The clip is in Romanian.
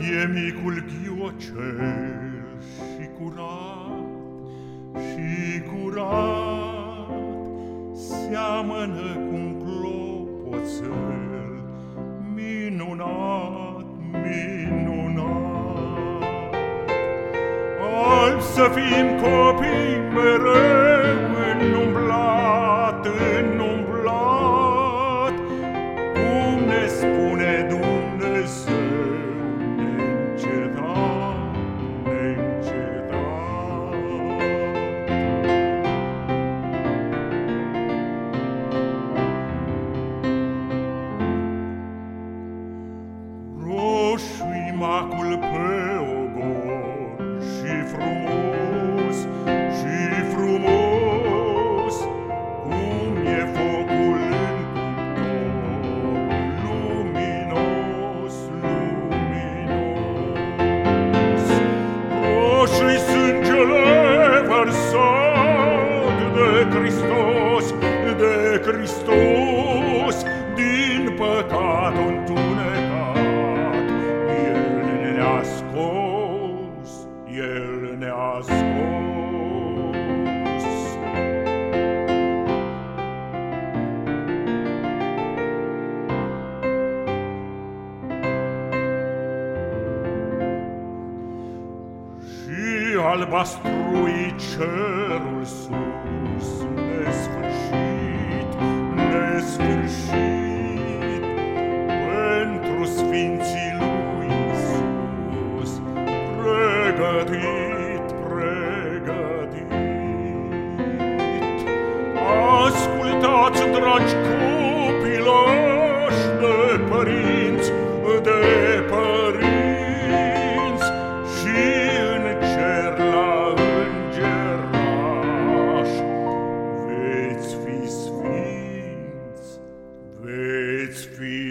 micul ghiocel și curat, și curat, seamănă cu un clopoțel, minunat, minunat. Alb să fim copii mereu în pe ogor și frumos, și frumos, cum e focul în cuptor, luminos, luminos. Roșii sângele versat de Hristos, de Hristos, albastrui cerul sus Nesfârșit, nesfârșit Pentru sfinții pregătit, pregătit. Ascultați, dragi copilași de părinți, de its feet.